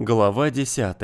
Глава 10.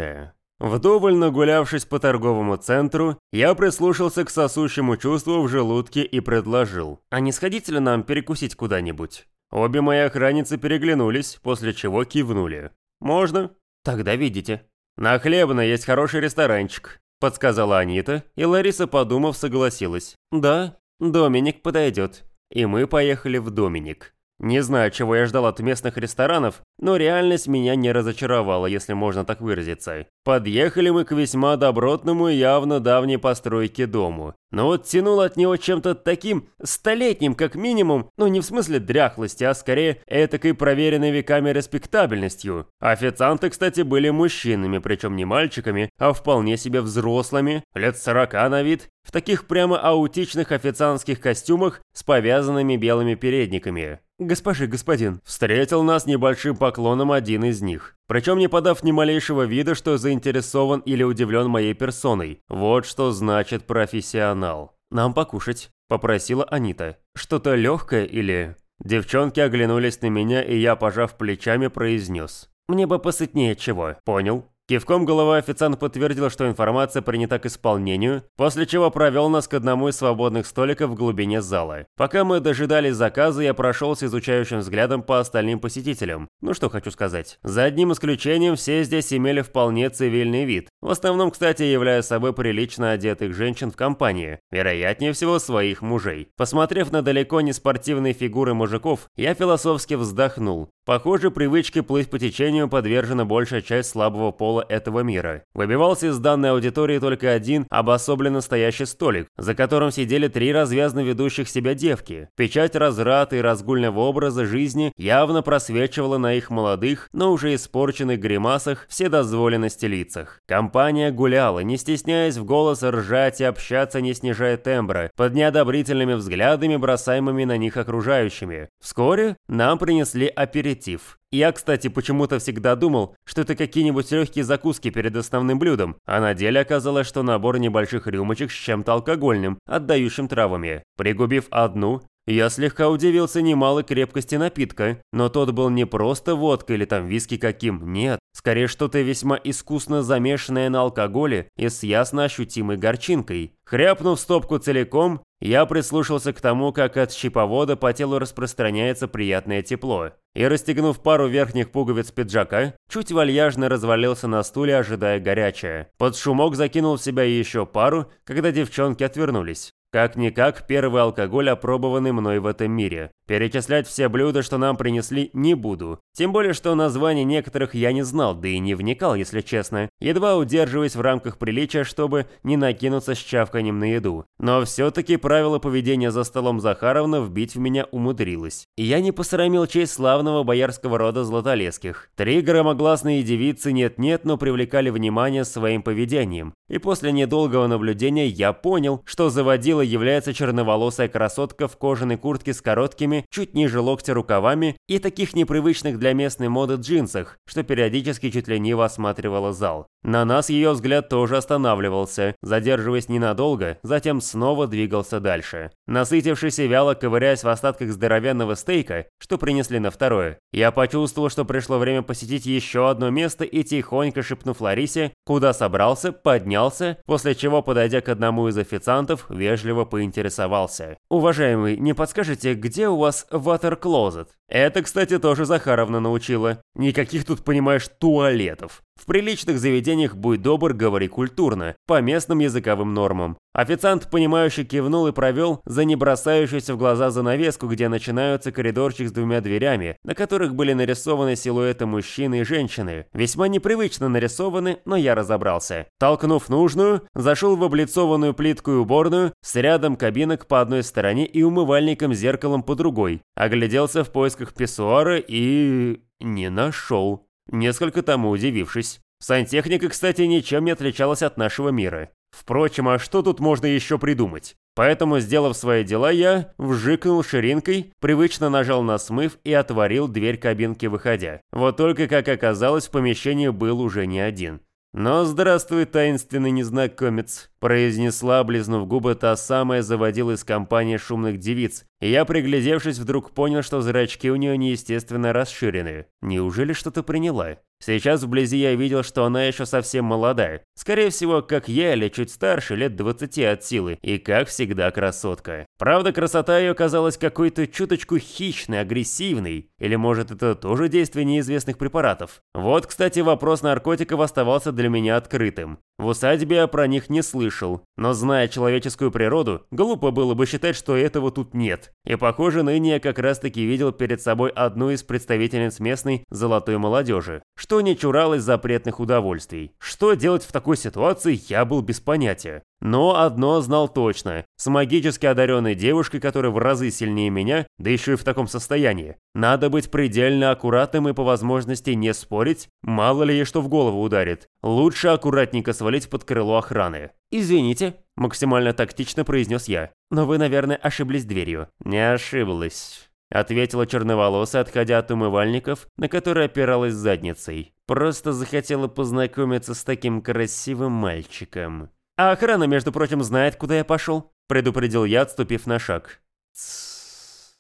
Вдоволь нагулявшись по торговому центру, я прислушался к сосущему чувству в желудке и предложил, а не сходите ли нам перекусить куда-нибудь? Обе мои охранницы переглянулись, после чего кивнули. «Можно?» «Тогда видите». «На Хлебно есть хороший ресторанчик», – подсказала Анита, и Лариса, подумав, согласилась. «Да, Доминик подойдет». И мы поехали в Доминик. Не знаю, чего я ждал от местных ресторанов, но реальность меня не разочаровала, если можно так выразиться. Подъехали мы к весьма добротному и явно давней постройке дому. Но вот тянуло от него чем-то таким столетним, как минимум, ну не в смысле дряхлости, а скорее этакой проверенной веками респектабельностью. Официанты, кстати, были мужчинами, причем не мальчиками, а вполне себе взрослыми, лет сорока на вид, в таких прямо аутичных официантских костюмах с повязанными белыми передниками. «Госпожи, господин!» Встретил нас небольшим поклоном один из них. Причем не подав ни малейшего вида, что заинтересован или удивлен моей персоной. Вот что значит профессионал. «Нам покушать», – попросила Анита. «Что-то легкое или...» Девчонки оглянулись на меня, и я, пожав плечами, произнес. «Мне бы посытнее чего, понял?» Кивком головы официант подтвердил, что информация принята к исполнению, после чего провел нас к одному из свободных столиков в глубине зала. Пока мы дожидались заказа, я прошелся изучающим взглядом по остальным посетителям. Ну что хочу сказать. За одним исключением, все здесь имели вполне цивильный вид. В основном, кстати, являя собой прилично одетых женщин в компании. Вероятнее всего, своих мужей. Посмотрев на далеко не спортивные фигуры мужиков, я философски вздохнул. Похоже, привычке плыть по течению подвержена большая часть слабого пола этого мира. Выбивался из данной аудитории только один обособленно стоящий столик, за которым сидели три развязно ведущих себя девки. Печать разврата и разгульного образа жизни явно просвечивала на их молодых, но уже испорченных гримасах вседозволенности лицах. Компания гуляла, не стесняясь в голос ржать и общаться, не снижая тембра, под неодобрительными взглядами, бросаемыми на них окружающими. Вскоре нам принесли аперитив. Я, кстати, почему-то всегда думал, что это какие-нибудь легкие закуски перед основным блюдом, а на деле оказалось, что набор небольших рюмочек с чем-то алкогольным, отдающим травами. Пригубив одну, я слегка удивился немалой крепкости напитка, но тот был не просто водка или там виски каким, нет, скорее что-то весьма искусно замешанное на алкоголе и с ясно ощутимой горчинкой. Хряпнув стопку целиком, я прислушался к тому, как от щиповода по телу распространяется приятное тепло. И расстегнув пару верхних пуговиц пиджака, чуть вальяжно развалился на стуле, ожидая горячее. Под шумок закинул в себя еще пару, когда девчонки отвернулись. Как-никак, первый алкоголь, опробованный мной в этом мире. Перечислять все блюда, что нам принесли, не буду. Тем более, что названий некоторых я не знал, да и не вникал, если честно. Едва удерживаясь в рамках приличия, чтобы не накинуться с чавканием на еду. Но все-таки правило поведения за столом Захаровна вбить в меня умудрилось. И я не посрамил честь славного боярского рода Златолесских. Три громогласные девицы нет-нет, но привлекали внимание своим поведением. И после недолгого наблюдения я понял, что заводила является черноволосая красотка в кожаной куртке с короткими, чуть ниже локтя рукавами и таких непривычных для местной моды джинсах, что периодически чуть лениво осматривала зал. На нас ее взгляд тоже останавливался, задерживаясь ненадолго, затем снова двигался дальше. Насытившись и вяло ковыряясь в остатках здоровенного стейка, что принесли на второе, я почувствовал, что пришло время посетить еще одно место и тихонько шепнув Ларисе, куда собрался, поднялся, после чего, подойдя к одному из официантов, вежливо поинтересовался. «Уважаемый, не подскажете, где у вас ватер-клозет?» Это, кстати, тоже Захаровна научила. Никаких тут, понимаешь, туалетов. В приличных заведениях будь добр, говори культурно, по местным языковым нормам. Официант, понимающе кивнул и провел за не бросающуюся в глаза занавеску, где начинаются коридорчик с двумя дверями, на которых были нарисованы силуэты мужчины и женщины. Весьма непривычно нарисованы, но я разобрался. Толкнув нужную, зашел в облицованную плитку и уборную с рядом кабинок по одной стороне и умывальником-зеркалом по другой. Огляделся в поисках писсуара и... не нашел. Несколько тому удивившись. Сантехника, кстати, ничем не отличалась от нашего мира. Впрочем, а что тут можно еще придумать? Поэтому, сделав свои дела, я вжикнул ширинкой, привычно нажал на смыв и отворил дверь кабинки, выходя. Вот только, как оказалось, в помещении был уже не один. «Но здравствуй, таинственный незнакомец», – произнесла, облизнув губы, та самая заводила из компании шумных девиц, и я, приглядевшись, вдруг понял, что зрачки у нее неестественно расширены. Неужели что-то приняла? Сейчас вблизи я видел, что она еще совсем молодая. Скорее всего, как я или чуть старше, лет 20 от силы, и как всегда красотка. Правда, красота ее казалась какой-то чуточку хищной, агрессивной. Или может это тоже действие неизвестных препаратов? Вот, кстати, вопрос наркотиков оставался для меня открытым. В усадьбе я про них не слышал, но зная человеческую природу, глупо было бы считать, что этого тут нет. И похоже, ныне я как раз таки видел перед собой одну из представительниц местной золотой молодежи, что не чуралось запретных удовольствий. Что делать в такой ситуации, я был без понятия. Но одно знал точно. С магически одаренной девушкой, которая в разы сильнее меня, да еще и в таком состоянии. Надо быть предельно аккуратным и по возможности не спорить, мало ли ей что в голову ударит. Лучше аккуратненько свалить под крыло охраны. «Извините», – максимально тактично произнес я. «Но вы, наверное, ошиблись дверью». «Не ошиблась», – ответила черноволосая, отходя от умывальников, на которые опиралась задницей. «Просто захотела познакомиться с таким красивым мальчиком». «А охрана, между прочим, знает, куда я пошел», – предупредил я, отступив на шаг. Тссс.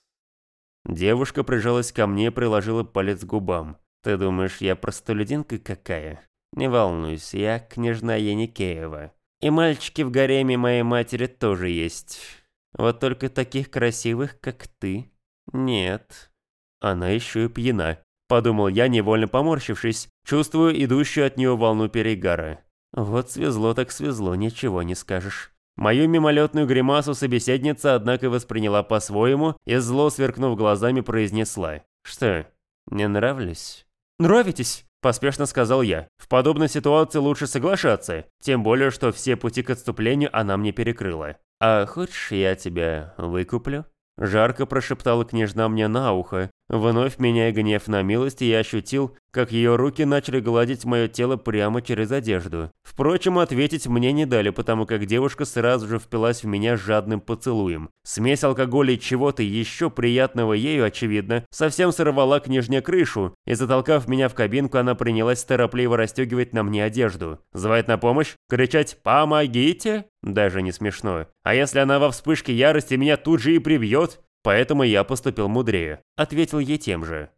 Девушка прижалась ко мне и приложила палец к губам. «Ты думаешь, я простолюдинка какая?» «Не волнуйся, я княжна Яникеева. И мальчики в гареме моей матери тоже есть. Вот только таких красивых, как ты, нет». Она еще и пьяна. Подумал я, невольно поморщившись, чувствую идущую от нее волну перегара. Вот свезло так свезло, ничего не скажешь. Мою мимолетную гримасу собеседница, однако, восприняла по-своему и, зло сверкнув глазами, произнесла. «Что, не нравлюсь?» «Нравитесь?» – поспешно сказал я. «В подобной ситуации лучше соглашаться, тем более, что все пути к отступлению она мне перекрыла. А хочешь, я тебя выкуплю?» Жарко прошептала княжна мне на ухо, вновь меняя гнев на милость, я ощутил, как ее руки начали гладить мое тело прямо через одежду. Впрочем, ответить мне не дали, потому как девушка сразу же впилась в меня жадным поцелуем. Смесь алкоголя и чего-то еще приятного ею, очевидно, совсем сорвала княжне крышу, и затолкав меня в кабинку, она принялась торопливо расстегивать на мне одежду. Звать на помощь? Кричать «Помогите?» Даже не смешно. А если она во вспышке ярости меня тут же и прибьет? Поэтому я поступил мудрее. Ответил ей тем же.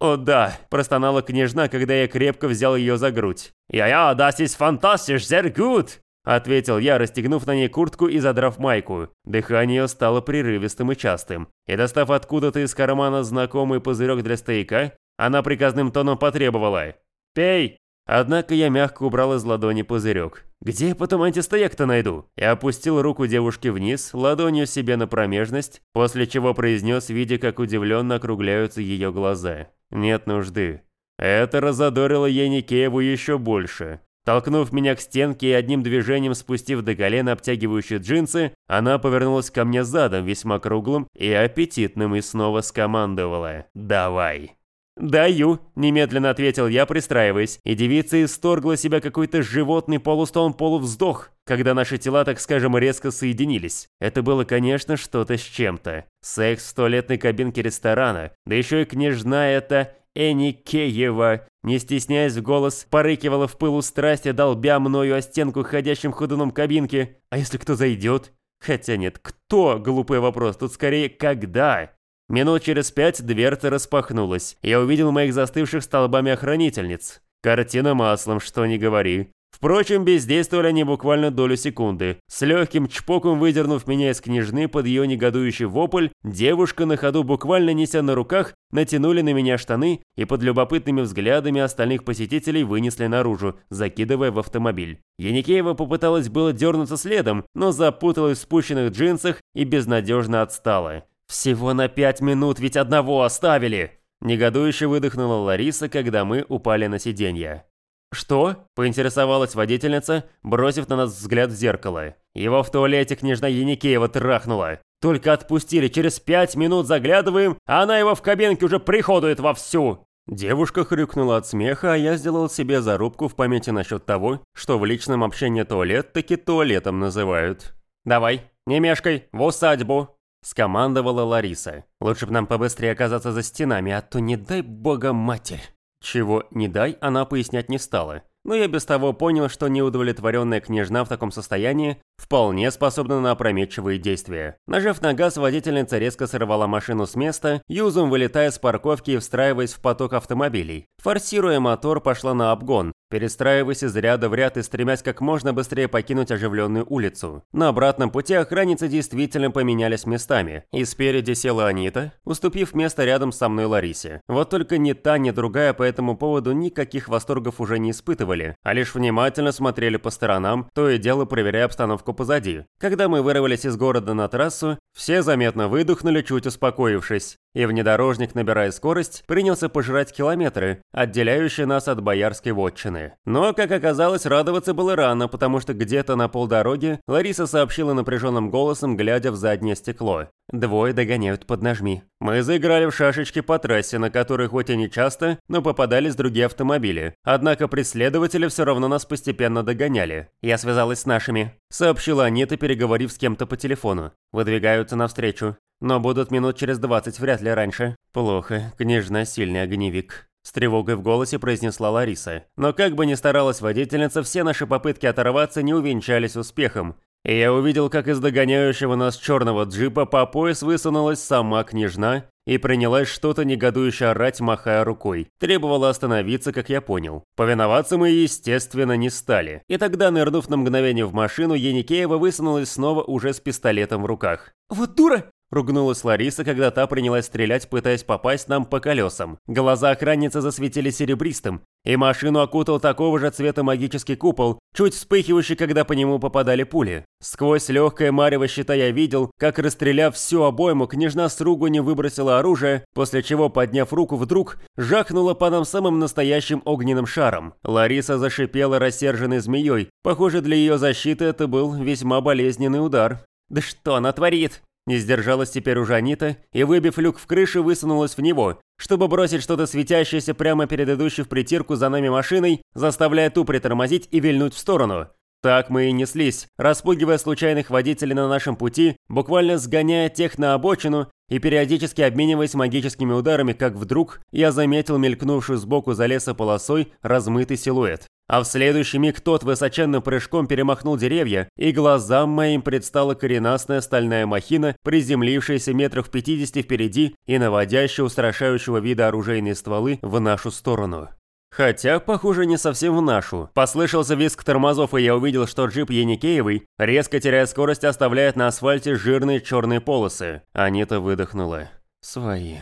«О да», – простонала княжна, когда я крепко взял ее за грудь. «Я-я, das ist fantastisch, sehr gut!» – ответил я, расстегнув на ней куртку и задрав майку. Дыхание стало прерывистым и частым. И достав откуда-то из кармана знакомый пузырек для стояка, она приказным тоном потребовала. «Пей!» Однако я мягко убрал из ладони пузырек. «Где я потом антистояк-то найду?» Я опустил руку девушки вниз, ладонью себе на промежность, после чего произнес, видя, как удивленно округляются ее глаза. Нет нужды. Это разодорило Яникееву еще больше. Толкнув меня к стенке и одним движением спустив до колена обтягивающие джинсы, она повернулась ко мне задом, весьма круглым и аппетитным, и снова скомандовала «Давай». «Даю», – немедленно ответил я, пристраиваясь, и девица исторгла себя какой-то животный полустон-полувздох, когда наши тела, так скажем, резко соединились. Это было, конечно, что-то с чем-то. Секс в туалетной кабинке ресторана, да еще и княжна эта Эникеева, не стесняясь в голос, порыкивала в пылу страсти, долбя мною о стенку ходящим ходуном кабинки. А если кто зайдет? Хотя нет, кто? Глупый вопрос, тут скорее когда? Минут через пять дверца распахнулась. Я увидел моих застывших столбами охранительниц. Картина маслом, что ни говори. Впрочем, бездействовали они буквально долю секунды. С легким чпоком выдернув меня из княжны под ее негодующий вопль, девушка на ходу, буквально неся на руках, натянули на меня штаны и под любопытными взглядами остальных посетителей вынесли наружу, закидывая в автомобиль. Яникеева попыталась было дернуться следом, но запуталась в спущенных джинсах и безнадежно отстала. «Всего на пять минут, ведь одного оставили!» Негодующе выдохнула Лариса, когда мы упали на сиденье. «Что?» – поинтересовалась водительница, бросив на нас взгляд в зеркало. «Его в туалете княжна Яникеева трахнула. Только отпустили, через пять минут заглядываем, а она его в кабинке уже приходует вовсю!» Девушка хрюкнула от смеха, а я сделал себе зарубку в памяти насчет того, что в личном общении туалет таки туалетом называют. «Давай, не мешкай, в усадьбу!» Скомандовала Лариса. Лучше бы нам побыстрее оказаться за стенами, а то не дай бога матерь. Чего не дай, она пояснять не стала. но я без того понял, что неудовлетворенная княжна в таком состоянии вполне способна на опрометчивые действия. Нажав на газ, водительница резко сорвала машину с места, юзом вылетая с парковки и встраиваясь в поток автомобилей. Форсируя мотор, пошла на обгон, перестраиваясь из ряда в ряд и стремясь как можно быстрее покинуть оживленную улицу. На обратном пути охранницы действительно поменялись местами, и спереди села Анита, уступив место рядом со мной Ларисе. Вот только ни та, ни другая по этому поводу никаких восторгов уже не испытывали, а лишь внимательно смотрели по сторонам, то и дело проверяя обстановку позади. Когда мы вырвались из города на трассу, все заметно выдохнули, чуть успокоившись, и внедорожник, набирая скорость, принялся пожирать километры, отделяющие нас от боярской вотчины. Но, как оказалось, радоваться было рано, потому что где-то на полдороги Лариса сообщила напряженным голосом, глядя в заднее стекло. Двое догоняют поднажми. Мы заиграли в шашечки по трассе, на которой хоть и не часто, но попадались другие автомобили. Однако преследователи все равно нас постепенно догоняли. Я связалась с нашими. Сообщила Анита, переговорив с кем-то по телефону. Выдвигаются навстречу. Но будут минут через двадцать, вряд ли раньше. Плохо, княжна сильный огневик. С тревогой в голосе произнесла Лариса. Но как бы ни старалась водительница, все наши попытки оторваться не увенчались успехом. И я увидел, как из догоняющего нас черного джипа по пояс высунулась сама княжна и принялась что-то негодующе орать, махая рукой. Требовала остановиться, как я понял. Повиноваться мы, естественно, не стали. И тогда, нырнув на мгновение в машину, Еникеева высунулась снова уже с пистолетом в руках. «Вот дура!» Ругнулась Лариса, когда та принялась стрелять, пытаясь попасть нам по колесам. Глаза охранницы засветили серебристым, и машину окутал такого же цвета магический купол, чуть вспыхивающий, когда по нему попадали пули. Сквозь легкое марево щита я видел, как, расстреляв всю обойму, княжна с не выбросила оружие, после чего, подняв руку, вдруг жахнула по нам самым настоящим огненным шаром. Лариса зашипела рассерженной змеей. Похоже, для ее защиты это был весьма болезненный удар. «Да что она творит?» Не сдержалась теперь уже Анита и, выбив люк в крыше, высунулась в него, чтобы бросить что-то светящееся прямо перед идущей в притирку за нами машиной, заставляя ту притормозить и вильнуть в сторону. Так мы и неслись, распугивая случайных водителей на нашем пути, буквально сгоняя тех на обочину и периодически обмениваясь магическими ударами, как вдруг я заметил мелькнувшую сбоку за лесополосой размытый силуэт. А в следующий миг тот высоченным прыжком перемахнул деревья, и глазам моим предстала коренастная стальная махина, приземлившаяся метров в 50 впереди и наводящая устрашающего вида оружейные стволы в нашу сторону. Хотя, похоже, не совсем в нашу. Послышался визг тормозов, и я увидел, что джип Еникеевой, резко теряя скорость, оставляет на асфальте жирные черные полосы. Анита выдохнула. «Свои».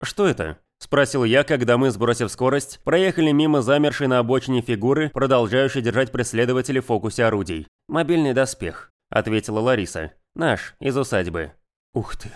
«Что это?» – спросил я, когда мы, сбросив скорость, проехали мимо замершей на обочине фигуры, продолжающей держать преследователей в фокусе орудий. «Мобильный доспех», – ответила Лариса. «Наш, из усадьбы». «Ух ты!»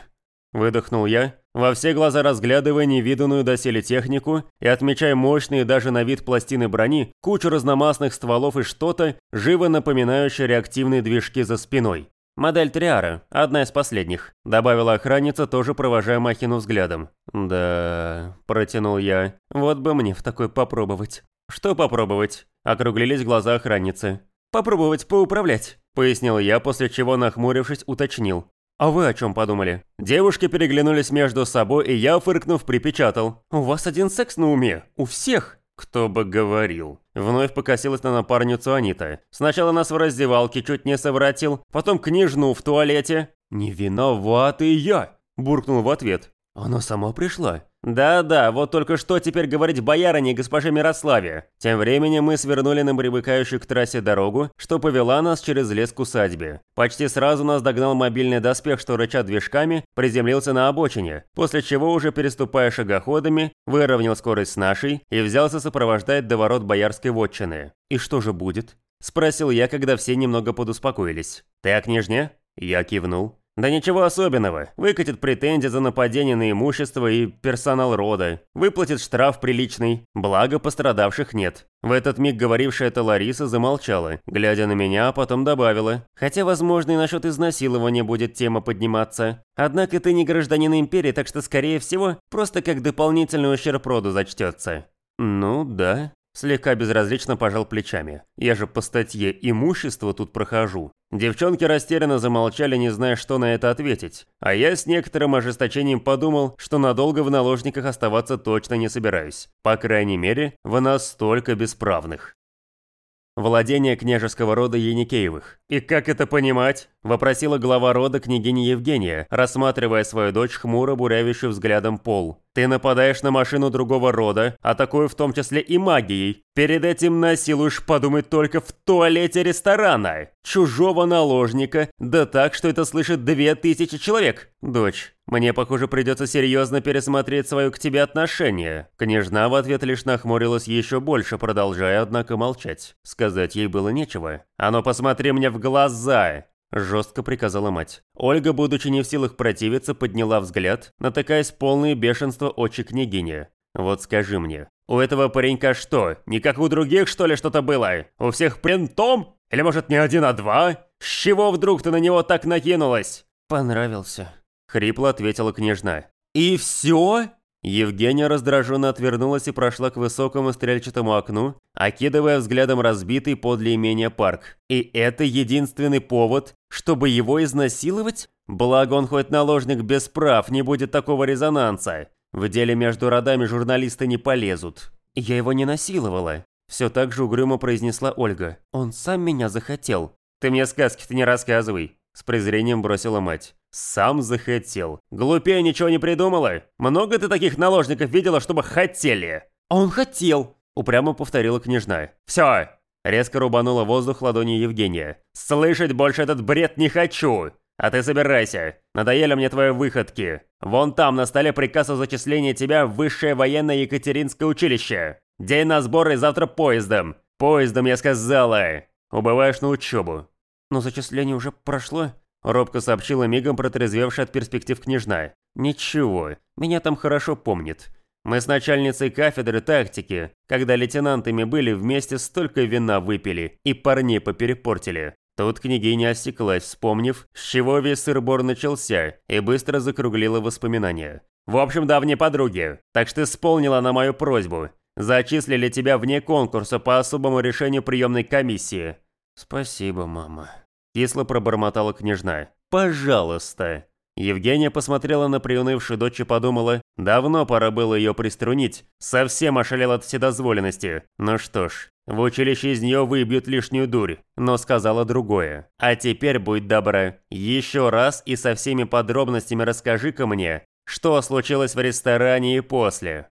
Выдохнул я, во все глаза разглядывая невиданную доселе технику и отмечая мощные даже на вид пластины брони, кучу разномастных стволов и что-то, живо напоминающее реактивные движки за спиной. «Модель Триара, одна из последних», – добавила охранница, тоже провожая Махину взглядом. «Да...» – протянул я. «Вот бы мне в такой попробовать». «Что попробовать?» – округлились глаза охранницы. «Попробовать поуправлять», – пояснил я, после чего, нахмурившись, уточнил. «А вы о чем подумали?» Девушки переглянулись между собой, и я, фыркнув, припечатал. «У вас один секс на уме. У всех!» «Кто бы говорил!» Вновь покосилась на напарницу Анита. Сначала нас в раздевалке чуть не совратил, потом княжну в туалете. «Не виноватый я!» Буркнул в ответ. «Она сама пришла?» «Да-да, вот только что теперь говорить боярине госпоже Мирославе?» Тем временем мы свернули на примыкающую к трассе дорогу, что повела нас через лес к усадьбе. Почти сразу нас догнал мобильный доспех, что рыча движками, приземлился на обочине, после чего, уже переступая шагоходами, выровнял скорость с нашей и взялся сопровождать до ворот боярской вотчины. «И что же будет?» – спросил я, когда все немного подуспокоились. «Ты о княжне?» Я кивнул. Да ничего особенного. Выкатит претензии за нападение на имущество и персонал рода. Выплатит штраф приличный. Благо пострадавших нет. В этот миг говорившая это Лариса замолчала, глядя на меня, а потом добавила. Хотя, возможно, и насчет изнасилования будет тема подниматься. Однако ты не гражданин империи, так что, скорее всего, просто как дополнительный ущерб роду зачтется. Ну, да. Слегка безразлично пожал плечами. Я же по статье «Имущество» тут прохожу. Девчонки растерянно замолчали, не зная, что на это ответить. А я с некоторым ожесточением подумал, что надолго в наложниках оставаться точно не собираюсь. По крайней мере, в нас столько бесправных. Владение княжеского рода Еникеевых. «И как это понимать?» – вопросила глава рода княгиня Евгения, рассматривая свою дочь хмуро бурявящую взглядом пол. «Ты нападаешь на машину другого рода, атакуя в том числе и магией. Перед этим насилуешь подумать только в туалете ресторана. Чужого наложника, да так, что это слышит две тысячи человек. Дочь, мне, похоже, придется серьезно пересмотреть свое к тебе отношение». Княжна в ответ лишь нахмурилась еще больше, продолжая, однако, молчать. Сказать ей было нечего. «А ну посмотри мне в глаза!» Жестко приказала мать. Ольга, будучи не в силах противиться, подняла взгляд, натыкаясь полное бешенство очи княгини. «Вот скажи мне, у этого паренька что, не как у других, что ли, что-то было? У всех пентом? Или, может, не один, а два? С чего вдруг ты на него так накинулась?» «Понравился», — хрипло ответила княжна. «И все?» Евгения раздраженно отвернулась и прошла к высокому стрельчатому окну, окидывая взглядом разбитый подле имения парк. И это единственный повод, чтобы его изнасиловать? Благо он хоть наложник без прав, не будет такого резонанса. В деле между родами журналисты не полезут. Я его не насиловала. Все так же угрюмо произнесла Ольга. Он сам меня захотел. Ты мне сказки-то не рассказывай. С презрением бросила мать. Сам захотел. Глупее ничего не придумала? Много ты таких наложников видела, чтобы хотели? Он хотел. Упрямо повторила княжна. Все. Резко рубанула воздух ладонью Евгения. «Слышать больше этот бред не хочу! А ты собирайся. Надоели мне твои выходки. Вон там на столе приказ о зачислении тебя в Высшее военное Екатеринское училище. День на сборы завтра поездом. Поездом, я сказала. Убываешь на учебу. Но зачисление уже прошло?» Робко сообщила мигом протрезвевшая от перспектив княжна. «Ничего, меня там хорошо помнит. Мы с начальницей кафедры тактики, когда лейтенантами были, вместе столько вина выпили и парней поперепортили. Тут княгиня осеклась, вспомнив, с чего весь сырбор начался, и быстро закруглила воспоминания. «В общем, давние подруги, так что исполнила на мою просьбу. Зачислили тебя вне конкурса по особому решению приемной комиссии. «Спасибо, мама», – кисло пробормотала княжна. «Пожалуйста». Евгения посмотрела на приунывшую дочь и подумала, давно пора было ее приструнить, совсем ошалел от вседозволенности. Ну что ж, в училище из нее выбьют лишнюю дурь, но сказала другое. А теперь, будь добра, еще раз и со всеми подробностями расскажи-ка мне, что случилось в ресторане и после.